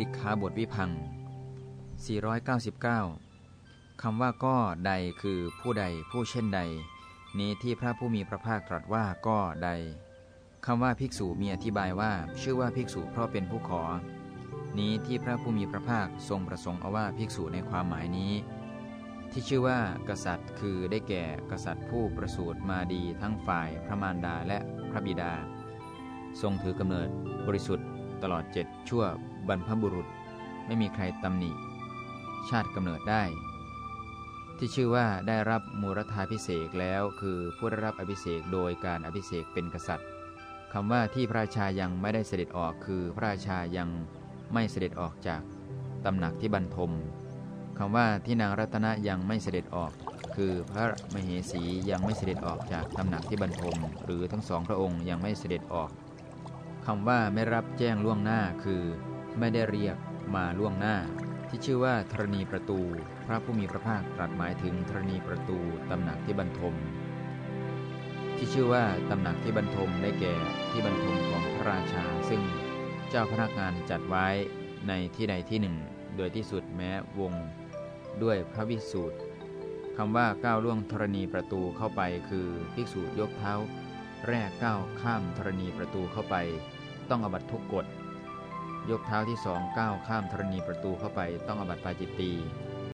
สิกขาบทวิพัง 499 คำว่าก็ใดคือผู้ใดผู้เช่นใด นี้ที่พระผู้มีพระภาคตรัสว่าก็ใด คำว่าภิกษุมีอธิบายว่า ชื่อว่าภิกษุเพราะเป็นผู้ขอ นี้ที่พระผู้มีพระภาคทรงประสงค์เอาว่าภิกษุในความหมายนี้ ที่ชื่อว่ากษัตริย์คือได้แก่กษัตริย์ผู้ประสูติมาดีทั้งฝ่ายพระมารดาและพระบิดา ทรงถือกำเนิดบริสุทธิ์ตลอดเจ็ดชั่ว บรรพบุรุษไม่มีใครตำหนิ ชาติกำเนิดได้ ที่ชื่อว่าได้รับมูรธาพิเศษแล้วคือผู้ได้รับอภิเศกโดยการอภิเศกเป็นกษัตริย์คำว่าที่พระราชายังไม่ได้เสด็จออกคือพระราชายังไม่เสด็จออกจากตำหนักที่บรรทมคำว่าที่นางรัตนะยังไม่เสด็จออก คือพระมเหสียังไม่เสด็จออกจากตำหนักที่บรรทม หรือทั้งสองพระองค์ยังไม่เสด็จออกคำว่าไม่รับแจ้งล่วงหน้าคือ ไม่ได้เรียกมาล่วงหน้า ที่ชื่อว่าธรณีประตู พระผู้มีพระภาคตรัสหมายถึงธรณีประตูตำหนักที่บรรทม ที่ชื่อว่าตำหนักที่บรรทมได้แก่ที่บรรทมของพระราชา ซึ่งเจ้าพนักงานจัดไว้ในที่ใดที่หนึ่ง โดยที่สุดแม้วง ด้วยพระวิสูตรคำว่าก้าวล่วงธรณีประตูเข้าไปคือภิกษุยกเท้า แรกก้าวข้ามธรณีประตูเข้าไป ต้องอบัตทุกกฎ ยกเท้าที่สองก้าวข้ามธรณีประตูเข้าไปต้องอบัตปาจิตตี